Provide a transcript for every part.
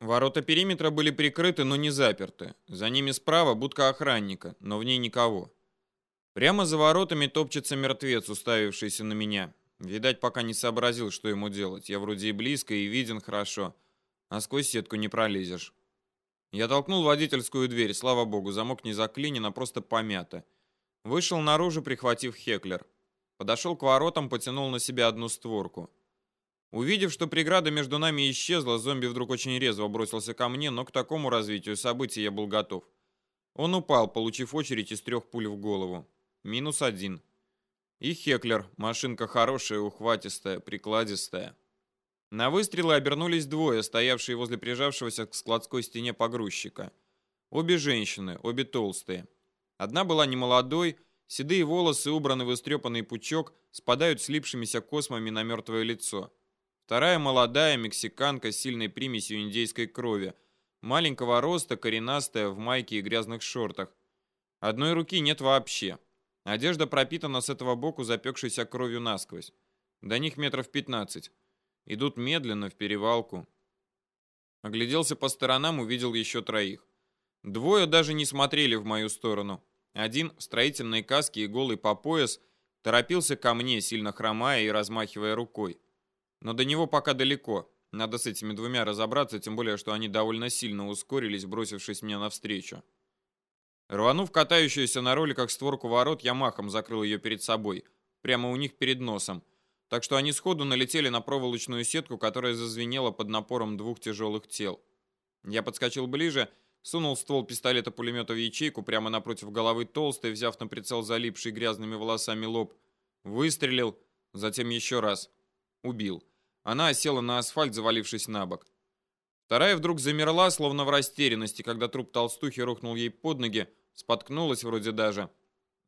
Ворота периметра были прикрыты, но не заперты. За ними справа будка охранника, но в ней никого. Прямо за воротами топчется мертвец, уставившийся на меня. Видать, пока не сообразил, что ему делать. Я вроде и близко, и виден хорошо, а сквозь сетку не пролезешь. Я толкнул водительскую дверь, слава богу, замок не заклинен, а просто помято. Вышел наружу, прихватив Хеклер. Подошел к воротам, потянул на себя одну створку. Увидев, что преграда между нами исчезла, зомби вдруг очень резво бросился ко мне, но к такому развитию событий я был готов. Он упал, получив очередь из трех пуль в голову. Минус один. И Хеклер, машинка хорошая, ухватистая, прикладистая. На выстрелы обернулись двое, стоявшие возле прижавшегося к складской стене погрузчика. Обе женщины, обе толстые. Одна была немолодой, седые волосы, убраны в истрепанный пучок, спадают слипшимися космами на мертвое лицо. Вторая молодая мексиканка с сильной примесью индейской крови. Маленького роста, коренастая, в майке и грязных шортах. Одной руки нет вообще. Одежда пропитана с этого боку запекшейся кровью насквозь. До них метров пятнадцать. Идут медленно в перевалку. Огляделся по сторонам, увидел еще троих. Двое даже не смотрели в мою сторону. Один в строительной каске и голый по пояс торопился ко мне, сильно хромая и размахивая рукой. Но до него пока далеко. Надо с этими двумя разобраться, тем более, что они довольно сильно ускорились, бросившись мне навстречу. Рванув катающуюся на роликах створку ворот, я махом закрыл ее перед собой, прямо у них перед носом, так что они сходу налетели на проволочную сетку, которая зазвенела под напором двух тяжелых тел. Я подскочил ближе, сунул ствол пистолета-пулемета в ячейку прямо напротив головы толстой, взяв на прицел залипший грязными волосами лоб, выстрелил, затем еще раз. Убил. Она осела на асфальт, завалившись на бок. Вторая вдруг замерла, словно в растерянности, когда труп толстухи рухнул ей под ноги, споткнулась вроде даже.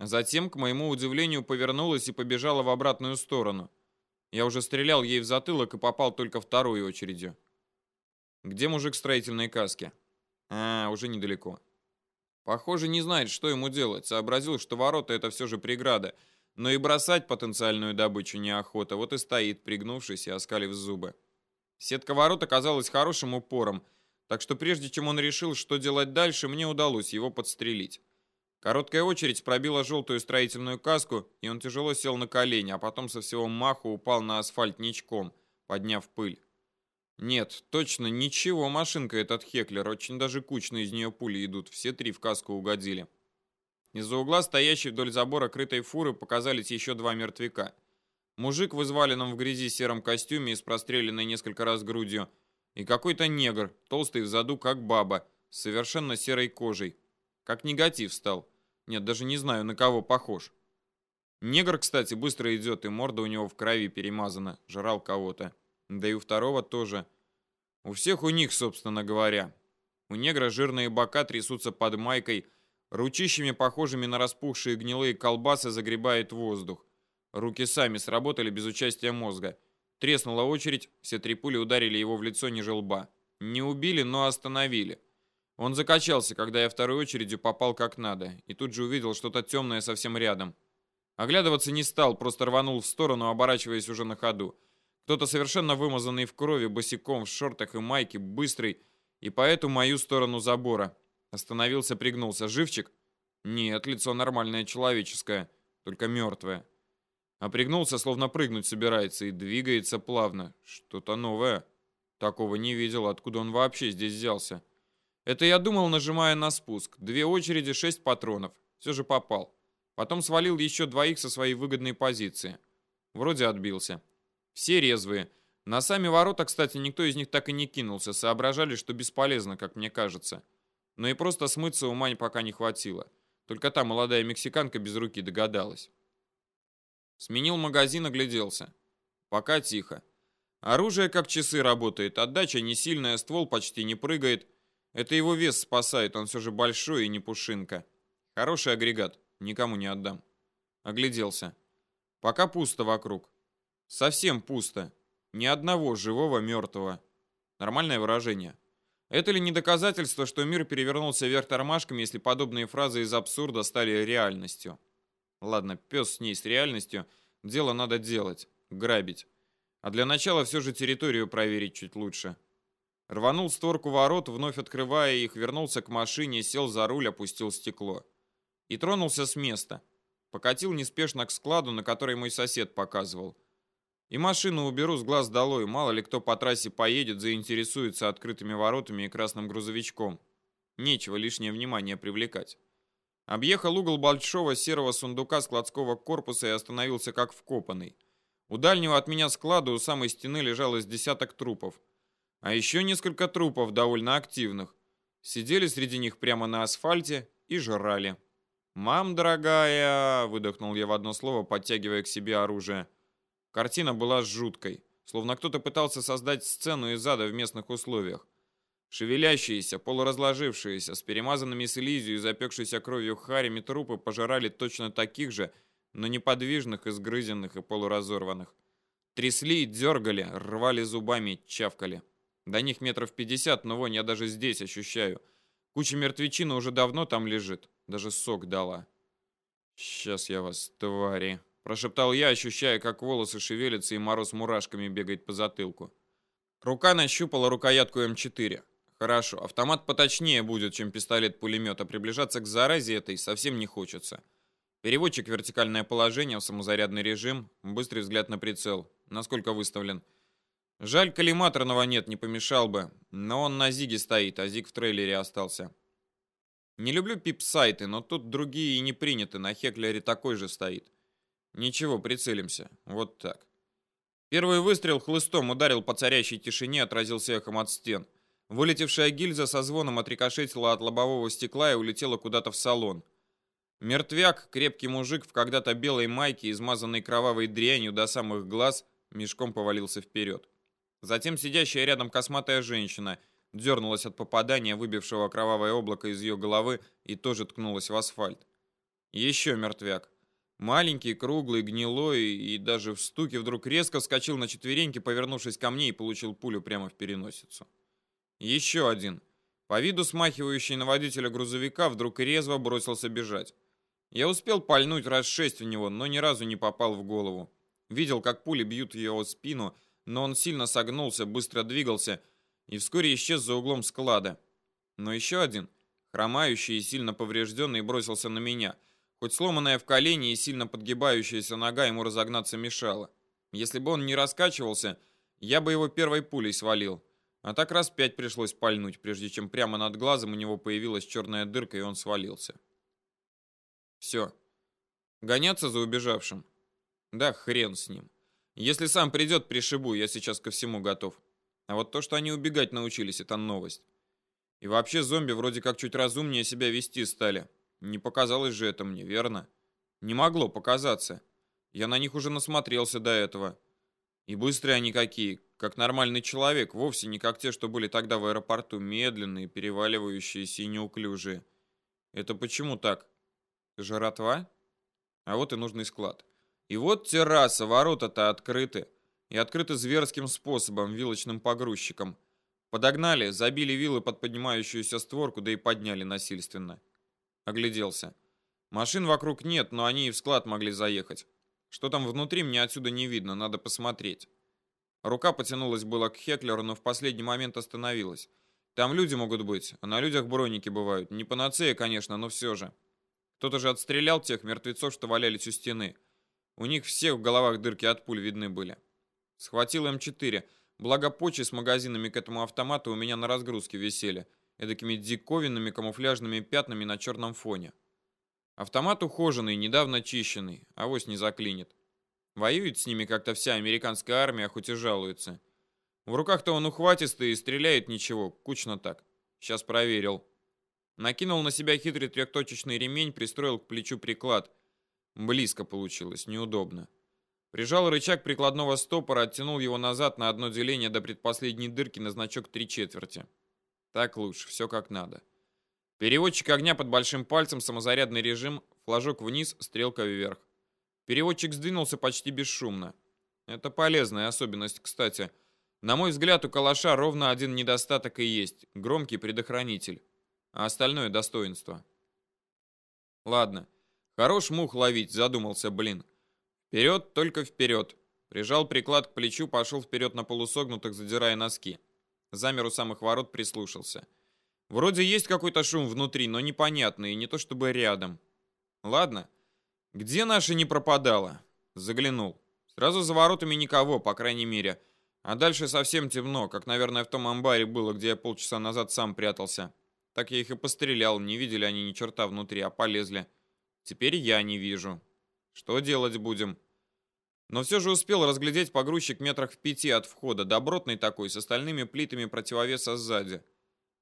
Затем, к моему удивлению, повернулась и побежала в обратную сторону. Я уже стрелял ей в затылок и попал только второй очередью. Где мужик в строительной каске? А, уже недалеко. Похоже, не знает, что ему делать. Сообразил, что ворота это все же преграда — но и бросать потенциальную добычу неохота, вот и стоит, пригнувшись и оскалив зубы. Сетка ворот оказалась хорошим упором, так что прежде чем он решил, что делать дальше, мне удалось его подстрелить. Короткая очередь пробила желтую строительную каску, и он тяжело сел на колени, а потом со всего маху упал на асфальт ничком, подняв пыль. Нет, точно ничего, машинка этот Хеклер, очень даже кучно из нее пули идут, все три в каску угодили. Из-за угла, стоящей вдоль забора крытой фуры, показались еще два мертвяка. Мужик в изваленном в грязи сером костюме и с простреленной несколько раз грудью, и какой-то негр, толстый в заду, как баба, с совершенно серой кожей. Как негатив стал. Нет, даже не знаю, на кого похож. Негр, кстати, быстро идет, и морда у него в крови перемазана, жрал кого-то. Да и у второго тоже. У всех у них, собственно говоря. У негра жирные бока трясутся под майкой, Ручищами, похожими на распухшие гнилые колбасы, загребает воздух. Руки сами сработали без участия мозга. Треснула очередь, все три пули ударили его в лицо ниже лба. Не убили, но остановили. Он закачался, когда я второй очередью попал как надо, и тут же увидел что-то темное совсем рядом. Оглядываться не стал, просто рванул в сторону, оборачиваясь уже на ходу. Кто-то совершенно вымазанный в крови, босиком, в шортах и майке, быстрый, и по эту мою сторону забора. Остановился, пригнулся. Живчик? Нет, лицо нормальное, человеческое, только мертвое. А пригнулся, словно прыгнуть собирается, и двигается плавно. Что-то новое. Такого не видел, откуда он вообще здесь взялся. Это я думал, нажимая на спуск. Две очереди, шесть патронов. Все же попал. Потом свалил еще двоих со своей выгодной позиции. Вроде отбился. Все резвые. На сами ворота, кстати, никто из них так и не кинулся. Соображали, что бесполезно, как мне кажется но и просто смыться ума пока не хватило. Только та молодая мексиканка без руки догадалась. Сменил магазин, огляделся. Пока тихо. Оружие как часы работает, отдача не сильная, ствол почти не прыгает. Это его вес спасает, он все же большой и не пушинка. Хороший агрегат, никому не отдам. Огляделся. Пока пусто вокруг. Совсем пусто. Ни одного живого мертвого. Нормальное выражение. Это ли не доказательство, что мир перевернулся вверх тормашками, если подобные фразы из абсурда стали реальностью? Ладно, пес с ней с реальностью. Дело надо делать. Грабить. А для начала все же территорию проверить чуть лучше. Рванул створку ворот, вновь открывая их, вернулся к машине, сел за руль, опустил стекло. И тронулся с места. Покатил неспешно к складу, на который мой сосед показывал. И машину уберу с глаз долой, мало ли кто по трассе поедет, заинтересуется открытыми воротами и красным грузовичком. Нечего лишнее внимание привлекать. Объехал угол большого серого сундука складского корпуса и остановился как вкопанный. У дальнего от меня склада у самой стены лежало из десяток трупов. А еще несколько трупов довольно активных. Сидели среди них прямо на асфальте и жрали. «Мам, дорогая!» — выдохнул я в одно слово, подтягивая к себе оружие. Картина была жуткой, словно кто-то пытался создать сцену из ада в местных условиях. Шевелящиеся, полуразложившиеся, с перемазанными слизью и запекшейся кровью харями трупы пожирали точно таких же, но неподвижных, изгрызенных и полуразорванных. Трясли и дергали, рвали зубами, чавкали. До них метров пятьдесят, но вон я даже здесь ощущаю. Куча мертвечины уже давно там лежит. Даже сок дала. «Сейчас я вас, твари!» Прошептал я, ощущая, как волосы шевелятся и мороз мурашками бегает по затылку. Рука нащупала рукоятку М4. Хорошо, автомат поточнее будет, чем пистолет-пулемет, а приближаться к заразе этой совсем не хочется. Переводчик вертикальное положение, самозарядный режим, быстрый взгляд на прицел. Насколько выставлен? Жаль, коллиматорного нет, не помешал бы. Но он на Зиге стоит, а Зиг в трейлере остался. Не люблю пип-сайты, но тут другие и не приняты, на Хеклере такой же стоит. Ничего, прицелимся. Вот так. Первый выстрел хлыстом ударил по царящей тишине, отразился эхом от стен. Вылетевшая гильза со звоном отрикошетила от лобового стекла и улетела куда-то в салон. Мертвяк, крепкий мужик в когда-то белой майке, измазанной кровавой дрянью до самых глаз, мешком повалился вперед. Затем сидящая рядом косматая женщина дернулась от попадания, выбившего кровавое облако из ее головы, и тоже ткнулась в асфальт. Еще мертвяк. Маленький, круглый, гнилой и даже в стуке вдруг резко вскочил на четвереньки, повернувшись ко мне и получил пулю прямо в переносицу. Еще один. По виду смахивающий на водителя грузовика вдруг резво бросился бежать. Я успел пальнуть раз шесть в него, но ни разу не попал в голову. Видел, как пули бьют его спину, но он сильно согнулся, быстро двигался и вскоре исчез за углом склада. Но еще один, хромающий и сильно поврежденный, бросился на меня — Хоть сломанная в колене и сильно подгибающаяся нога ему разогнаться мешала. Если бы он не раскачивался, я бы его первой пулей свалил. А так раз пять пришлось пальнуть, прежде чем прямо над глазом у него появилась черная дырка, и он свалился. Все. Гоняться за убежавшим? Да хрен с ним. Если сам придет, пришибу, я сейчас ко всему готов. А вот то, что они убегать научились, это новость. И вообще зомби вроде как чуть разумнее себя вести стали. Не показалось же это мне, верно? Не могло показаться. Я на них уже насмотрелся до этого. И быстрые они какие, как нормальный человек, вовсе не как те, что были тогда в аэропорту, медленные, переваливающиеся и неуклюжие. Это почему так? Жратва? А вот и нужный склад. И вот терраса, ворота-то открыты. И открыты зверским способом, вилочным погрузчиком. Подогнали, забили вилы под поднимающуюся створку, да и подняли насильственно. Огляделся. Машин вокруг нет, но они и в склад могли заехать. Что там внутри, мне отсюда не видно, надо посмотреть. Рука потянулась было к Хеклеру, но в последний момент остановилась. Там люди могут быть, а на людях броники бывают. Не панацея, конечно, но все же. Кто-то же отстрелял тех мертвецов, что валялись у стены. У них всех в головах дырки от пуль видны были. Схватил М4. Благо почи с магазинами к этому автомату у меня на разгрузке висели эдакими диковинными камуфляжными пятнами на черном фоне. Автомат ухоженный, недавно чищенный, авось не заклинит. Воюет с ними как-то вся американская армия, хоть и жалуется. В руках-то он ухватистый и стреляет ничего, кучно так. Сейчас проверил. Накинул на себя хитрый трехточечный ремень, пристроил к плечу приклад. Близко получилось, неудобно. Прижал рычаг прикладного стопора, оттянул его назад на одно деление до предпоследней дырки на значок три четверти. Так лучше, все как надо. Переводчик огня под большим пальцем, самозарядный режим, флажок вниз, стрелка вверх. Переводчик сдвинулся почти бесшумно. Это полезная особенность, кстати. На мой взгляд, у калаша ровно один недостаток и есть — громкий предохранитель. А остальное — достоинство. Ладно. Хорош мух ловить, задумался, блин. Вперед, только вперед. Прижал приклад к плечу, пошел вперед на полусогнутых, задирая носки. Замер у самых ворот, прислушался. Вроде есть какой-то шум внутри, но непонятный, и не то чтобы рядом. Ладно. Где наша не пропадала? Заглянул. Сразу за воротами никого, по крайней мере. А дальше совсем темно, как, наверное, в том амбаре было, где я полчаса назад сам прятался. Так я их и пострелял, не видели они ни черта внутри, а полезли. Теперь я не вижу. Что делать будем? Но все же успел разглядеть погрузчик метрах в пяти от входа, добротный такой, с остальными плитами противовеса сзади.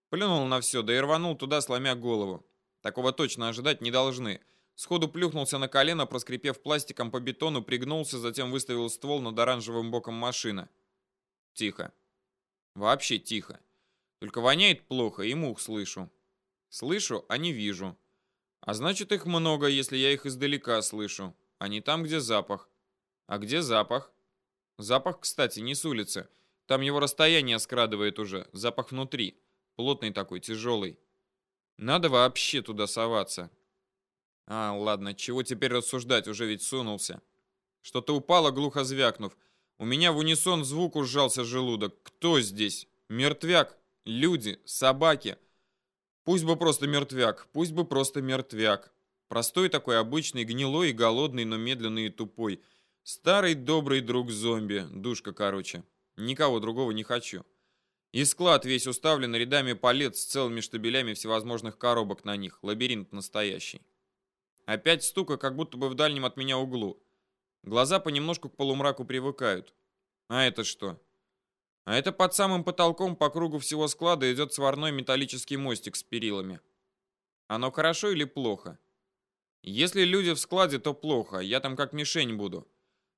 Плюнул на все, да и рванул туда, сломя голову. Такого точно ожидать не должны. Сходу плюхнулся на колено, проскрипев пластиком по бетону, пригнулся, затем выставил ствол над оранжевым боком машины. Тихо. Вообще тихо. Только воняет плохо, и мух слышу. Слышу, а не вижу. А значит, их много, если я их издалека слышу, а не там, где запах. А где запах? Запах, кстати, не с улицы. Там его расстояние скрадывает уже. Запах внутри. Плотный такой, тяжелый. Надо вообще туда соваться. А, ладно, чего теперь рассуждать, уже ведь сунулся. Что-то упало, глухо звякнув. У меня в унисон звук сжался желудок. Кто здесь? Мертвяк? Люди? Собаки? Пусть бы просто мертвяк, пусть бы просто мертвяк. Простой такой, обычный, гнилой и голодный, но медленный и тупой. Старый добрый друг зомби, душка короче. Никого другого не хочу. И склад весь уставлен рядами палет с целыми штабелями всевозможных коробок на них. Лабиринт настоящий. Опять стука, как будто бы в дальнем от меня углу. Глаза понемножку к полумраку привыкают. А это что? А это под самым потолком по кругу всего склада идет сварной металлический мостик с перилами. Оно хорошо или плохо? Если люди в складе, то плохо, я там как мишень буду.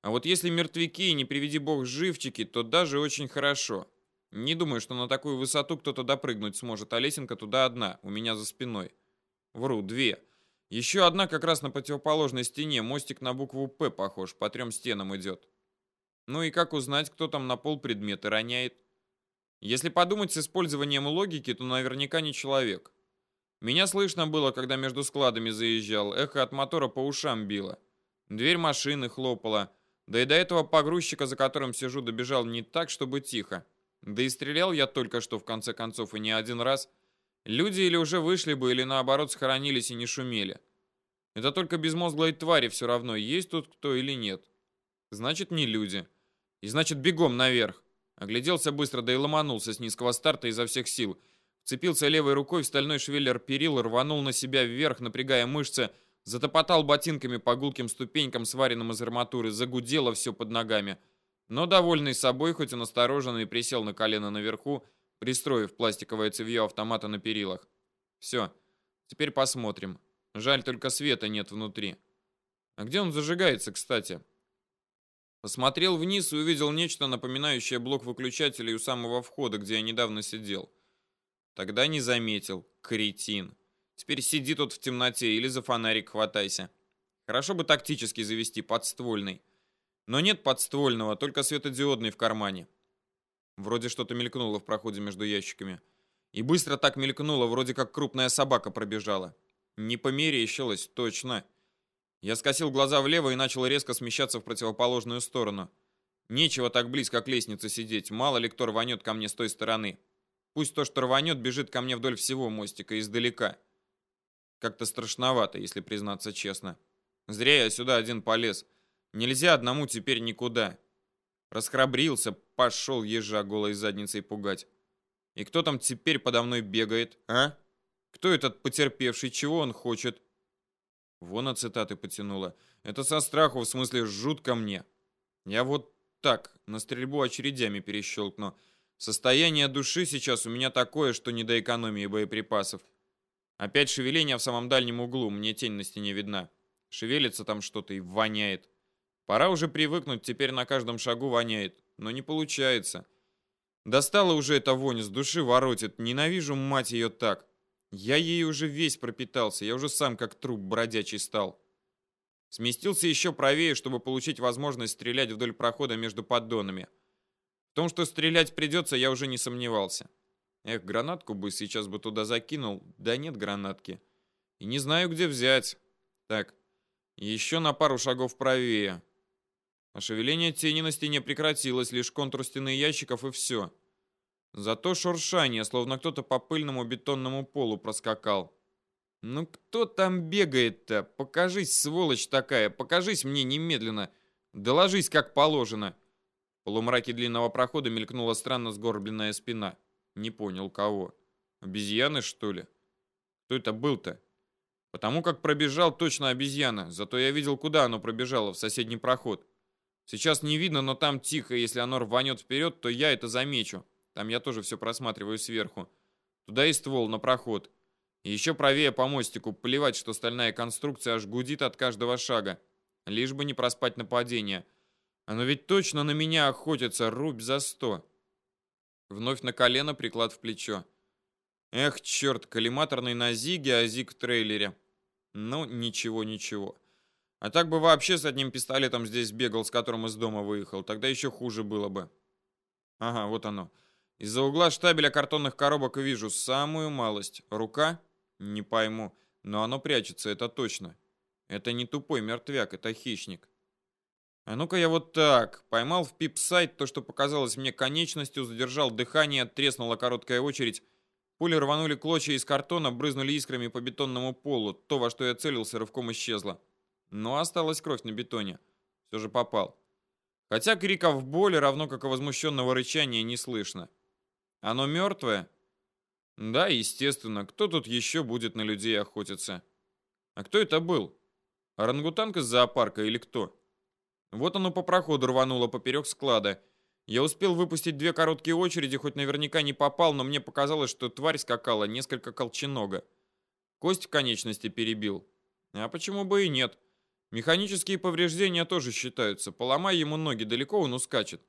А вот если мертвяки и не приведи бог живчики, то даже очень хорошо. Не думаю, что на такую высоту кто-то допрыгнуть сможет, а лесенка туда одна, у меня за спиной. Вру, две. Еще одна как раз на противоположной стене, мостик на букву «П» похож, по трем стенам идет. Ну и как узнать, кто там на пол предметы роняет? Если подумать с использованием логики, то наверняка не человек. Меня слышно было, когда между складами заезжал, эхо от мотора по ушам било. Дверь машины хлопала. Да и до этого погрузчика, за которым сижу, добежал не так, чтобы тихо. Да и стрелял я только что, в конце концов, и не один раз. Люди или уже вышли бы, или наоборот схоронились и не шумели. Это только безмозглой твари все равно, есть тут кто или нет. Значит, не люди. И значит, бегом наверх. Огляделся быстро, да и ломанулся с низкого старта изо всех сил. Вцепился левой рукой в стальной швеллер перил, рванул на себя вверх, напрягая мышцы, затопотал ботинками по гулким ступенькам, сваренным из арматуры, загудело все под ногами — но, довольный собой, хоть и настороженный, присел на колено наверху, пристроив пластиковое цевье автомата на перилах. Все, теперь посмотрим. Жаль, только света нет внутри. А где он зажигается, кстати? Посмотрел вниз и увидел нечто, напоминающее блок выключателей у самого входа, где я недавно сидел. Тогда не заметил. Кретин. Теперь сиди тут в темноте или за фонарик хватайся. Хорошо бы тактически завести подствольный. Но нет подствольного, только светодиодный в кармане. Вроде что-то мелькнуло в проходе между ящиками. И быстро так мелькнуло, вроде как крупная собака пробежала. Не померещилось, точно. Я скосил глаза влево и начал резко смещаться в противоположную сторону. Нечего так близко к лестнице сидеть, мало ли кто рванет ко мне с той стороны. Пусть то, что рванет, бежит ко мне вдоль всего мостика, издалека. Как-то страшновато, если признаться честно. Зря я сюда один полез. Нельзя одному теперь никуда. Расхрабрился, пошел ежа голой задницей пугать. И кто там теперь подо мной бегает, а? Кто этот потерпевший, чего он хочет? Вон от цитаты потянула. Это со страху, в смысле, жутко мне. Я вот так, на стрельбу очередями перещелкну. Состояние души сейчас у меня такое, что не до экономии боеприпасов. Опять шевеление в самом дальнем углу, мне тень на стене видна. Шевелится там что-то и воняет. Пора уже привыкнуть, теперь на каждом шагу воняет. Но не получается. Достала уже эта вонь, с души воротит. Ненавижу, мать ее, так. Я ей уже весь пропитался, я уже сам как труп бродячий стал. Сместился еще правее, чтобы получить возможность стрелять вдоль прохода между поддонами. В том, что стрелять придется, я уже не сомневался. Эх, гранатку бы сейчас бы туда закинул. Да нет гранатки. И не знаю, где взять. Так, еще на пару шагов правее. А шевеление тени на стене прекратилось, лишь контур стены ящиков и все. Зато шуршание, словно кто-то по пыльному бетонному полу проскакал. «Ну кто там бегает-то? Покажись, сволочь такая, покажись мне немедленно. Доложись, как положено». В полумраке длинного прохода мелькнула странно сгорбленная спина. Не понял, кого. Обезьяны, что ли? Кто это был-то? Потому как пробежал точно обезьяна, зато я видел, куда оно пробежало, в соседний проход. Сейчас не видно, но там тихо, если оно рванет вперед, то я это замечу. Там я тоже все просматриваю сверху. Туда и ствол на проход. И еще правее по мостику. Плевать, что стальная конструкция аж гудит от каждого шага. Лишь бы не проспать нападение. Оно ведь точно на меня охотится, рубь за сто. Вновь на колено, приклад в плечо. Эх, черт, коллиматорный на Зиге, а Зиг в трейлере. Ну, ничего, ничего. А так бы вообще с одним пистолетом здесь бегал, с которым из дома выехал. Тогда еще хуже было бы. Ага, вот оно. Из-за угла штабеля картонных коробок вижу самую малость. Рука? Не пойму. Но оно прячется, это точно. Это не тупой мертвяк, это хищник. А ну-ка я вот так. Поймал в пип-сайт то, что показалось мне конечностью, задержал дыхание, треснула короткая очередь. Пули рванули клочья из картона, брызнули искрами по бетонному полу. То, во что я целился, рывком исчезло. Но осталась кровь на бетоне. Все же попал. Хотя криков боли, равно как и возмущенного рычания, не слышно. Оно мертвое? Да, естественно. Кто тут еще будет на людей охотиться? А кто это был? Орангутанг из зоопарка или кто? Вот оно по проходу рвануло поперек склада. Я успел выпустить две короткие очереди, хоть наверняка не попал, но мне показалось, что тварь скакала несколько колченога. Кость в конечности перебил. А почему бы и нет? Механические повреждения тоже считаются. Поломай ему ноги, далеко он ускачет.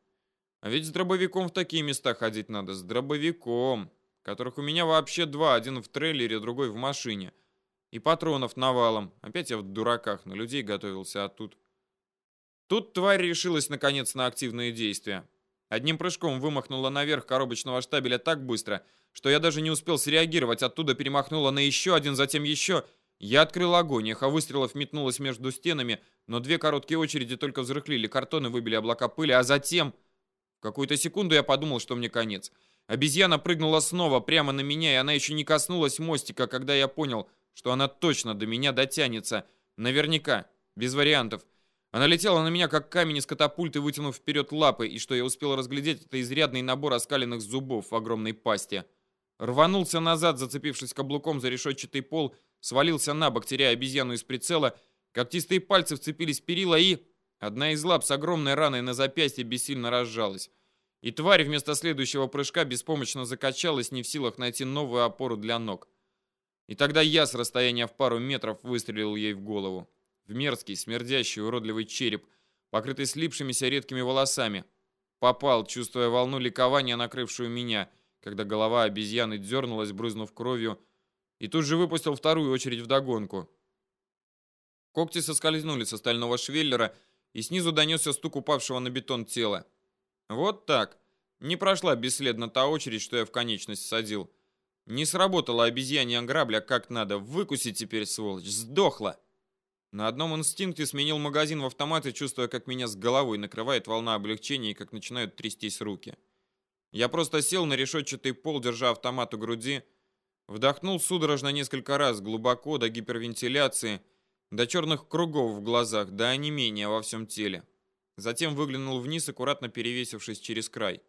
А ведь с дробовиком в такие места ходить надо. С дробовиком. Которых у меня вообще два. Один в трейлере, другой в машине. И патронов навалом. Опять я в дураках. На людей готовился, а тут... Тут тварь решилась наконец на активные действия. Одним прыжком вымахнула наверх коробочного штабеля так быстро, что я даже не успел среагировать. Оттуда перемахнула на еще один, затем еще... Я открыл огонь, эхо выстрелов метнулось между стенами, но две короткие очереди только взрыхлили картоны, выбили облака пыли, а затем... Какую-то секунду я подумал, что мне конец. Обезьяна прыгнула снова прямо на меня, и она еще не коснулась мостика, когда я понял, что она точно до меня дотянется. Наверняка, без вариантов. Она летела на меня, как камень из катапульты, вытянув вперед лапы, и что я успел разглядеть, это изрядный набор оскаленных зубов в огромной пасти. Рванулся назад, зацепившись каблуком за решетчатый пол, свалился на бок, теряя обезьяну из прицела. Когтистые пальцы вцепились в перила и... Одна из лап с огромной раной на запястье бессильно разжалась. И тварь вместо следующего прыжка беспомощно закачалась, не в силах найти новую опору для ног. И тогда я с расстояния в пару метров выстрелил ей в голову. В мерзкий, смердящий, уродливый череп, покрытый слипшимися редкими волосами. Попал, чувствуя волну ликования, накрывшую меня, когда голова обезьяны дернулась, брызнув кровью, и тут же выпустил вторую очередь в догонку. Когти соскользнули со стального швеллера, и снизу донесся стук упавшего на бетон тела. Вот так. Не прошла бесследно та очередь, что я в конечность садил. Не сработала обезьянья грабля как надо. Выкуси теперь, сволочь. Сдохла. На одном инстинкте сменил магазин в автомате, чувствуя, как меня с головой накрывает волна облегчения и как начинают трястись руки. Я просто сел на решетчатый пол, держа автомат у груди, Вдохнул судорожно несколько раз, глубоко, до гипервентиляции, до черных кругов в глазах, до онемения во всем теле. Затем выглянул вниз, аккуратно перевесившись через край.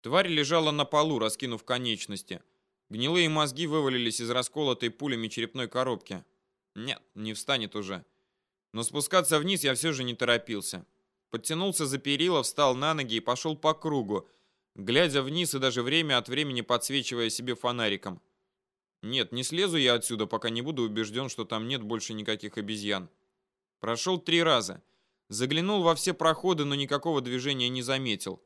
Тварь лежала на полу, раскинув конечности. Гнилые мозги вывалились из расколотой пулями черепной коробки. Нет, не встанет уже. Но спускаться вниз я все же не торопился. Подтянулся за перила, встал на ноги и пошел по кругу, глядя вниз и даже время от времени подсвечивая себе фонариком. Нет, не слезу я отсюда, пока не буду убежден, что там нет больше никаких обезьян. Прошел три раза. Заглянул во все проходы, но никакого движения не заметил.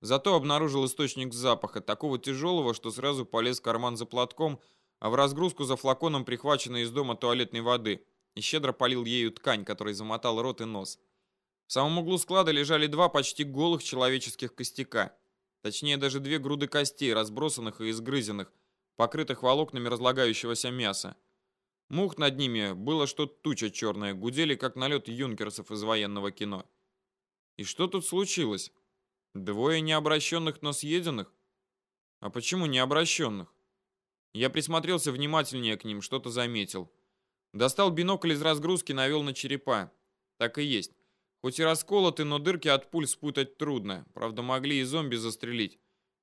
Зато обнаружил источник запаха, такого тяжелого, что сразу полез в карман за платком, а в разгрузку за флаконом, прихваченной из дома туалетной воды, и щедро полил ею ткань, которой замотал рот и нос. В самом углу склада лежали два почти голых человеческих костяка. Точнее, даже две груды костей, разбросанных и изгрызенных, покрытых волокнами разлагающегося мяса. Мух над ними было что-то туча черная, гудели, как налет юнкерсов из военного кино. И что тут случилось? Двое необращенных, но съеденных? А почему не обращенных? Я присмотрелся внимательнее к ним, что-то заметил. Достал бинокль из разгрузки, навел на черепа. Так и есть. Хоть и расколоты, но дырки от пуль спутать трудно. Правда, могли и зомби застрелить.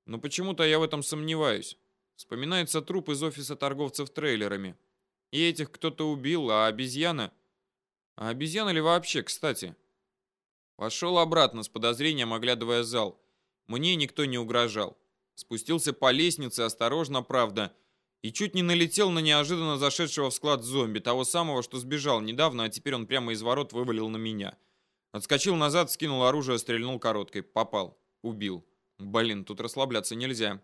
Но почему-то я в этом сомневаюсь. Вспоминается труп из офиса торговцев трейлерами. И этих кто-то убил, а обезьяна... А обезьяна ли вообще, кстати? Пошел обратно с подозрением, оглядывая зал. Мне никто не угрожал. Спустился по лестнице, осторожно, правда, и чуть не налетел на неожиданно зашедшего в склад зомби, того самого, что сбежал недавно, а теперь он прямо из ворот вывалил на меня. Отскочил назад, скинул оружие, стрельнул короткой. Попал. Убил. Блин, тут расслабляться нельзя.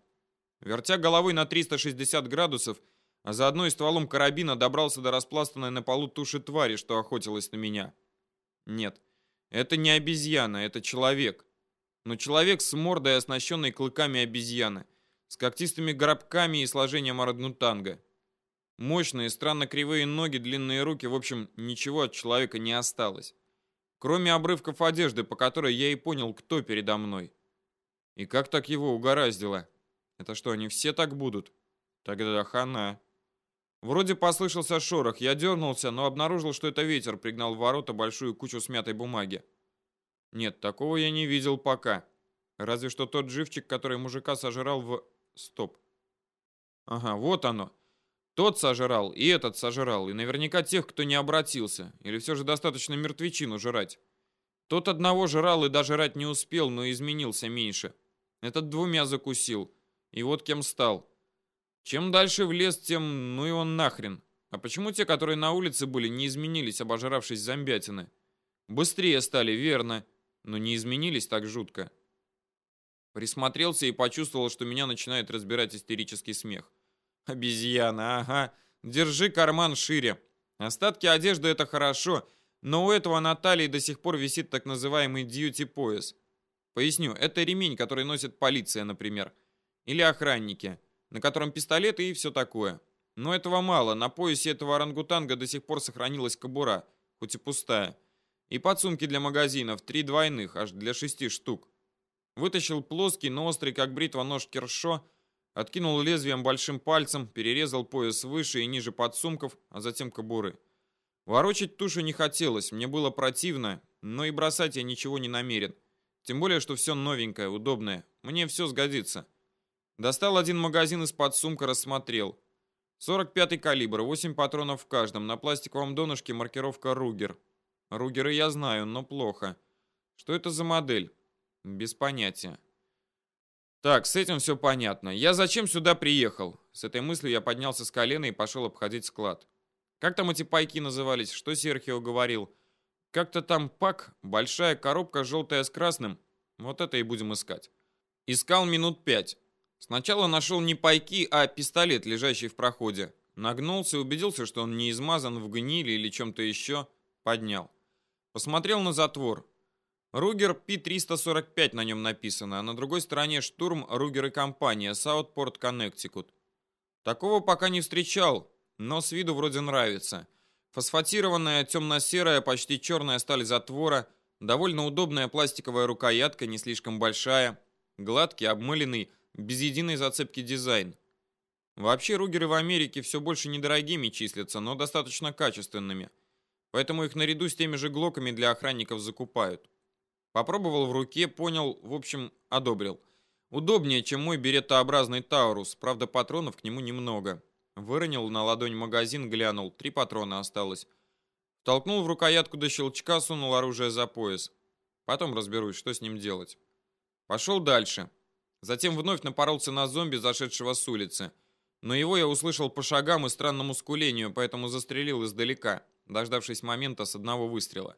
Вертя головой на 360 градусов, а заодно и стволом карабина добрался до распластанной на полу туши твари, что охотилась на меня. Нет, это не обезьяна, это человек. Но человек с мордой, оснащенной клыками обезьяны с когтистыми грабками и сложением орангутанга. Мощные, странно кривые ноги, длинные руки, в общем, ничего от человека не осталось. Кроме обрывков одежды, по которой я и понял, кто передо мной. И как так его угораздило? Это что, они все так будут? Тогда хана. Вроде послышался шорох, я дернулся, но обнаружил, что это ветер пригнал в ворота большую кучу смятой бумаги. Нет, такого я не видел пока. Разве что тот живчик, который мужика сожрал в Стоп. Ага, вот оно. Тот сожрал, и этот сожрал, и наверняка тех, кто не обратился. Или все же достаточно мертвечину жрать. Тот одного жрал и даже жрать не успел, но изменился меньше. Этот двумя закусил. И вот кем стал. Чем дальше в лес, тем ну и он нахрен. А почему те, которые на улице были, не изменились, обожравшись зомбятины? Быстрее стали, верно, но не изменились так жутко. Присмотрелся и почувствовал, что меня начинает разбирать истерический смех. Обезьяна, ага. Держи карман шире. Остатки одежды это хорошо, но у этого на талии до сих пор висит так называемый дьюти-пояс. Поясню, это ремень, который носит полиция, например. Или охранники, на котором пистолеты и все такое. Но этого мало, на поясе этого орангутанга до сих пор сохранилась кобура, хоть и пустая. И подсумки для магазинов, три двойных, аж для шести штук. Вытащил плоский, но острый, как бритва, нож Кершо, откинул лезвием большим пальцем, перерезал пояс выше и ниже подсумков, а затем кобуры. Ворочать тушу не хотелось, мне было противно, но и бросать я ничего не намерен. Тем более, что все новенькое, удобное. Мне все сгодится. Достал один магазин из подсумка, рассмотрел. 45-й калибр, 8 патронов в каждом, на пластиковом донышке маркировка Ругер. Ругеры я знаю, но плохо. Что это за модель? Без понятия. Так, с этим все понятно. Я зачем сюда приехал? С этой мыслью я поднялся с колена и пошел обходить склад. Как там эти пайки назывались? Что Серхио говорил? Как-то там пак, большая коробка, желтая с красным. Вот это и будем искать. Искал минут пять. Сначала нашел не пайки, а пистолет, лежащий в проходе. Нагнулся убедился, что он не измазан в гнили или чем-то еще. Поднял. Посмотрел на затвор. Ругер P-345 на нем написано, а на другой стороне штурм Ругер и компания, Саутпорт, Коннектикут. Такого пока не встречал, но с виду вроде нравится. Фосфатированная темно-серая, почти черная сталь затвора, довольно удобная пластиковая рукоятка, не слишком большая, гладкий, обмыленный, без единой зацепки дизайн. Вообще Ругеры в Америке все больше недорогими числятся, но достаточно качественными. Поэтому их наряду с теми же глоками для охранников закупают. Попробовал в руке, понял, в общем, одобрил. Удобнее, чем мой беретообразный Таурус, правда патронов к нему немного. Выронил на ладонь магазин, глянул, три патрона осталось. Толкнул в рукоятку до щелчка, сунул оружие за пояс. Потом разберусь, что с ним делать. Пошел дальше. Затем вновь напоролся на зомби, зашедшего с улицы. Но его я услышал по шагам и странному скулению, поэтому застрелил издалека, дождавшись момента с одного выстрела.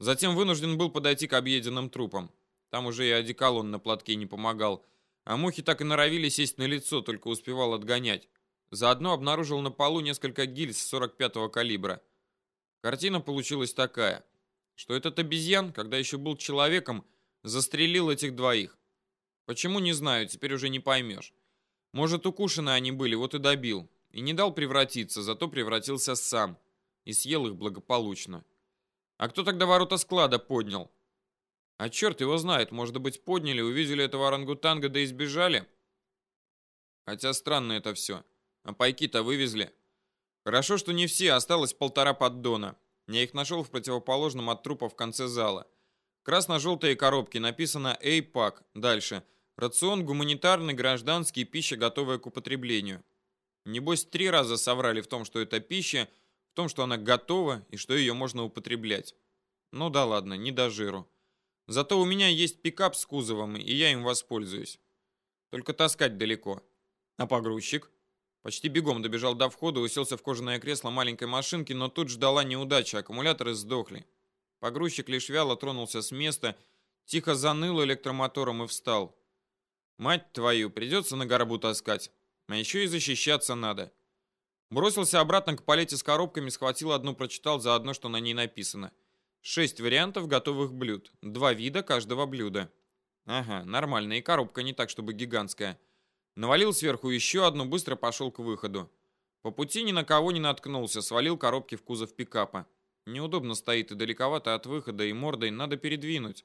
Затем вынужден был подойти к объеденным трупам. Там уже и одеколон на платке не помогал. А мухи так и норовили сесть на лицо, только успевал отгонять. Заодно обнаружил на полу несколько гильз 45-го калибра. Картина получилась такая, что этот обезьян, когда еще был человеком, застрелил этих двоих. Почему, не знаю, теперь уже не поймешь. Может, укушены они были, вот и добил. И не дал превратиться, зато превратился сам. И съел их благополучно. А кто тогда ворота склада поднял? А черт его знает, может быть, подняли, увидели этого орангутанга да избежали? Хотя странно это все. А пайки-то вывезли. Хорошо, что не все, осталось полтора поддона. Я их нашел в противоположном от трупа в конце зала. Красно-желтые коробки, написано «Эйпак». Дальше. Рацион гуманитарный, гражданский, пища, готовая к употреблению. Небось, три раза соврали в том, что это пища, в том, что она готова и что ее можно употреблять. Ну да ладно, не до жиру. Зато у меня есть пикап с кузовом, и я им воспользуюсь. Только таскать далеко. А погрузчик? Почти бегом добежал до входа, уселся в кожаное кресло маленькой машинки, но тут ждала неудача, аккумуляторы сдохли. Погрузчик лишь вяло тронулся с места, тихо заныл электромотором и встал. Мать твою, придется на горбу таскать. А еще и защищаться надо. Бросился обратно к палете с коробками, схватил одну, прочитал заодно, что на ней написано. Шесть вариантов готовых блюд. Два вида каждого блюда. Ага, нормально, и коробка не так, чтобы гигантская. Навалил сверху еще одну, быстро пошел к выходу. По пути ни на кого не наткнулся, свалил коробки в кузов пикапа. Неудобно стоит и далековато от выхода, и мордой надо передвинуть.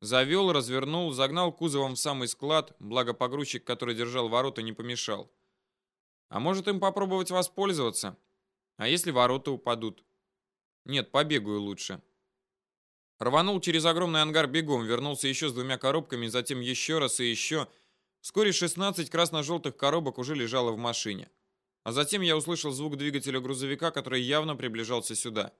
Завел, развернул, загнал кузовом в самый склад, благо погрузчик, который держал ворота, не помешал. А может им попробовать воспользоваться? А если ворота упадут? Нет, побегаю лучше. Рванул через огромный ангар бегом, вернулся еще с двумя коробками, затем еще раз и еще. Вскоре 16 красно-желтых коробок уже лежало в машине. А затем я услышал звук двигателя грузовика, который явно приближался сюда.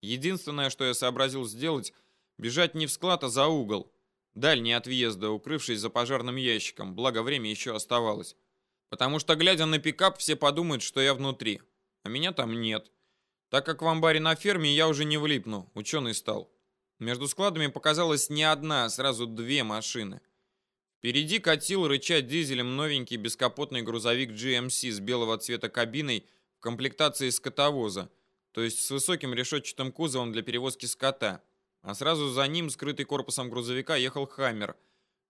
Единственное, что я сообразил сделать – Бежать не в склад, а за угол. Дальний от въезда, укрывшись за пожарным ящиком, благо время еще оставалось. Потому что, глядя на пикап, все подумают, что я внутри. А меня там нет. Так как в амбаре на ферме я уже не влипну, ученый стал. Между складами показалось не одна, а сразу две машины. Впереди катил, рыча дизелем, новенький бескапотный грузовик GMC с белого цвета кабиной в комплектации скотовоза, то есть с высоким решетчатым кузовом для перевозки скота а сразу за ним, скрытый корпусом грузовика, ехал «Хаммер».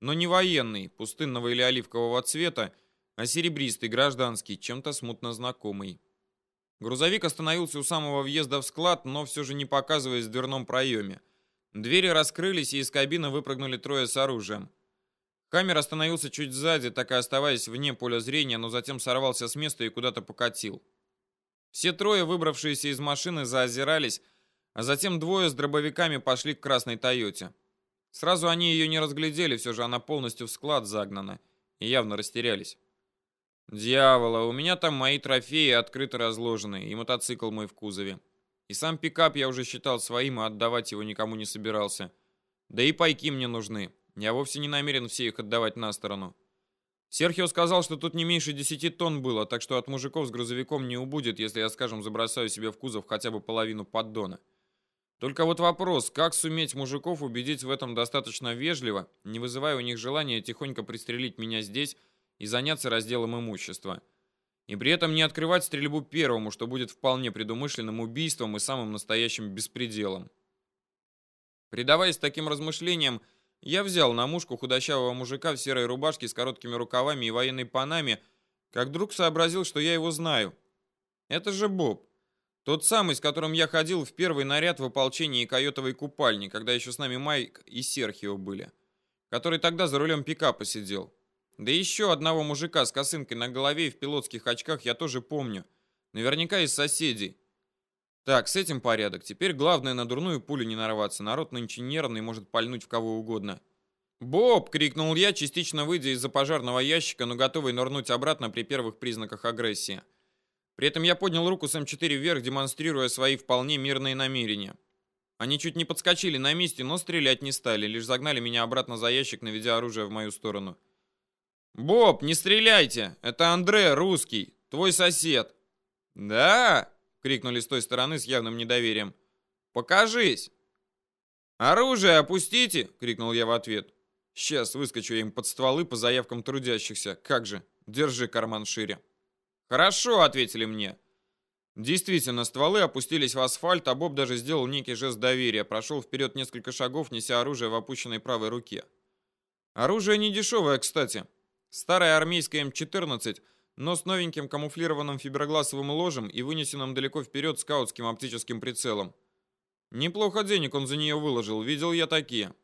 Но не военный, пустынного или оливкового цвета, а серебристый, гражданский, чем-то смутно знакомый. Грузовик остановился у самого въезда в склад, но все же не показываясь в дверном проеме. Двери раскрылись, и из кабины выпрыгнули трое с оружием. Хаммер остановился чуть сзади, так и оставаясь вне поля зрения, но затем сорвался с места и куда-то покатил. Все трое, выбравшиеся из машины, заозирались, а затем двое с дробовиками пошли к красной Тойоте. Сразу они ее не разглядели, все же она полностью в склад загнана, и явно растерялись. Дьявола, у меня там мои трофеи открыто разложены, и мотоцикл мой в кузове. И сам пикап я уже считал своим, и отдавать его никому не собирался. Да и пайки мне нужны. Я вовсе не намерен все их отдавать на сторону. Серхио сказал, что тут не меньше 10 тонн было, так что от мужиков с грузовиком не убудет, если я, скажем, забросаю себе в кузов хотя бы половину поддона. Только вот вопрос, как суметь мужиков убедить в этом достаточно вежливо, не вызывая у них желания тихонько пристрелить меня здесь и заняться разделом имущества. И при этом не открывать стрельбу первому, что будет вполне предумышленным убийством и самым настоящим беспределом. Предаваясь таким размышлениям, я взял на мушку худощавого мужика в серой рубашке с короткими рукавами и военной панаме, как вдруг сообразил, что я его знаю. Это же Боб. Тот самый, с которым я ходил в первый наряд в ополчении койотовой купальни, когда еще с нами Майк и Серхио были. Который тогда за рулем пикапа сидел. Да еще одного мужика с косынкой на голове и в пилотских очках я тоже помню. Наверняка из соседей. Так, с этим порядок. Теперь главное на дурную пулю не нарваться. Народ нынче нервный, может пальнуть в кого угодно. «Боб!» — крикнул я, частично выйдя из-за пожарного ящика, но готовый нырнуть обратно при первых признаках агрессии. При этом я поднял руку с М4 вверх, демонстрируя свои вполне мирные намерения. Они чуть не подскочили на месте, но стрелять не стали, лишь загнали меня обратно за ящик, наведя оружие в мою сторону. «Боб, не стреляйте! Это Андре, русский, твой сосед!» «Да?» — крикнули с той стороны с явным недоверием. «Покажись!» «Оружие опустите!» — крикнул я в ответ. «Сейчас выскочу им под стволы по заявкам трудящихся. Как же, держи карман шире!» «Хорошо», — ответили мне. Действительно, стволы опустились в асфальт, а Боб даже сделал некий жест доверия, прошел вперед несколько шагов, неся оружие в опущенной правой руке. Оружие не дешевое, кстати. Старая армейская М14, но с новеньким камуфлированным фиброгласовым ложем и вынесенным далеко вперед скаутским оптическим прицелом. Неплохо денег он за нее выложил, видел я такие.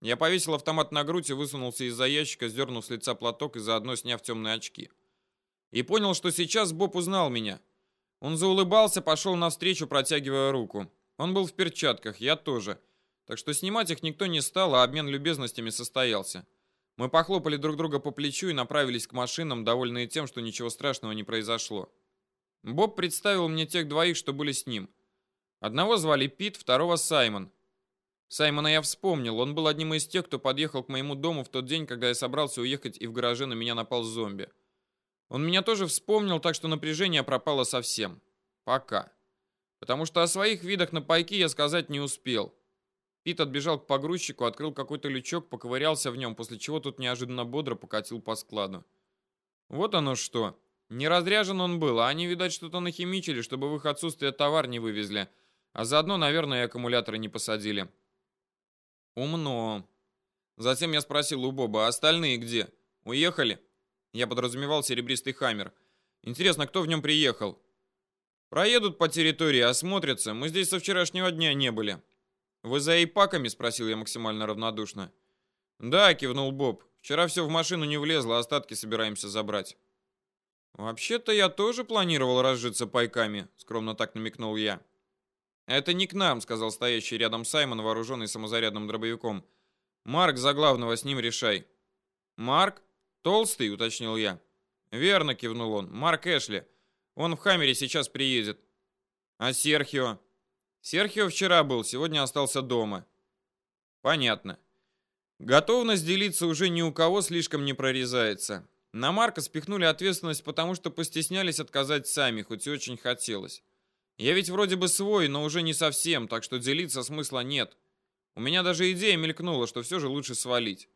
Я повесил автомат на грудь и высунулся из-за ящика, сдернув с лица платок и заодно сняв темные очки. И понял, что сейчас Боб узнал меня. Он заулыбался, пошел навстречу, протягивая руку. Он был в перчатках, я тоже. Так что снимать их никто не стал, а обмен любезностями состоялся. Мы похлопали друг друга по плечу и направились к машинам, довольные тем, что ничего страшного не произошло. Боб представил мне тех двоих, что были с ним. Одного звали Пит, второго Саймон. Саймона я вспомнил, он был одним из тех, кто подъехал к моему дому в тот день, когда я собрался уехать, и в гараже на меня напал зомби. Он меня тоже вспомнил, так что напряжение пропало совсем. Пока. Потому что о своих видах на пайки я сказать не успел. Пит отбежал к погрузчику, открыл какой-то лючок, поковырялся в нем, после чего тут неожиданно бодро покатил по складу. Вот оно что. Не разряжен он был, а они, видать, что-то нахимичили, чтобы в их отсутствие товар не вывезли. А заодно, наверное, и аккумуляторы не посадили. Умно. Затем я спросил у Боба, а остальные где? Уехали? Я подразумевал серебристый хаммер. Интересно, кто в нем приехал? Проедут по территории, осмотрятся. Мы здесь со вчерашнего дня не были. «Вы за эйпаками?» — спросил я максимально равнодушно. «Да», — кивнул Боб. «Вчера все в машину не влезло, остатки собираемся забрать». «Вообще-то я тоже планировал разжиться пайками», — скромно так намекнул я. «Это не к нам», — сказал стоящий рядом Саймон, вооруженный самозарядным дробовиком. «Марк за главного, с ним решай». «Марк? Толстый?» — уточнил я. «Верно», — кивнул он. «Марк Эшли. Он в Хаммере сейчас приедет». «А Серхио?» Серхио вчера был, сегодня остался дома. Понятно. Готовность делиться уже ни у кого слишком не прорезается. На Марка спихнули ответственность, потому что постеснялись отказать сами, хоть и очень хотелось. Я ведь вроде бы свой, но уже не совсем, так что делиться смысла нет. У меня даже идея мелькнула, что все же лучше свалить.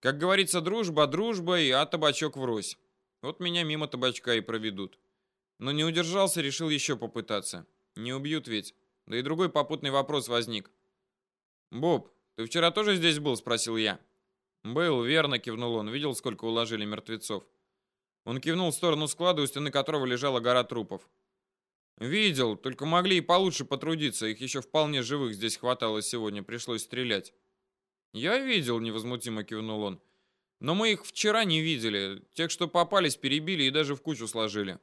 Как говорится, дружба дружбой, а табачок врозь. Вот меня мимо табачка и проведут. Но не удержался, решил еще попытаться. Не убьют ведь. Да и другой попутный вопрос возник. «Боб, ты вчера тоже здесь был?» – спросил я. «Был, верно», – кивнул он. Видел, сколько уложили мертвецов. Он кивнул в сторону склада, у стены которого лежала гора трупов. «Видел, только могли и получше потрудиться. Их еще вполне живых здесь хватало сегодня, пришлось стрелять». «Я видел», — невозмутимо кивнул он. «Но мы их вчера не видели. Тех, что попались, перебили и даже в кучу сложили».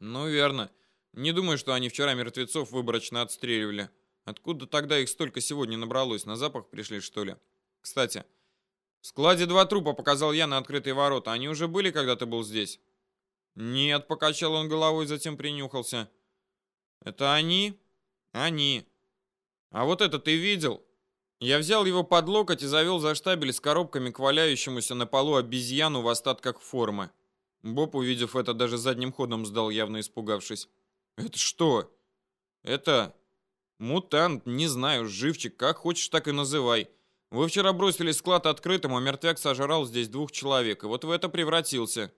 «Ну, верно. Не думаю, что они вчера мертвецов выборочно отстреливали. Откуда тогда их столько сегодня набралось? На запах пришли, что ли? Кстати, в складе два трупа показал я на открытые ворота. Они уже были, когда ты был здесь? Нет, покачал он головой, затем принюхался. Это они? Они. А вот это ты видел? Я взял его под локоть и завел за штабель с коробками к валяющемуся на полу обезьяну в остатках формы. Боб, увидев это, даже задним ходом сдал, явно испугавшись. Это что? Это мутант, не знаю, живчик, как хочешь, так и называй. Вы вчера бросили склад открытым, а мертвяк сожрал здесь двух человек, и вот в это превратился.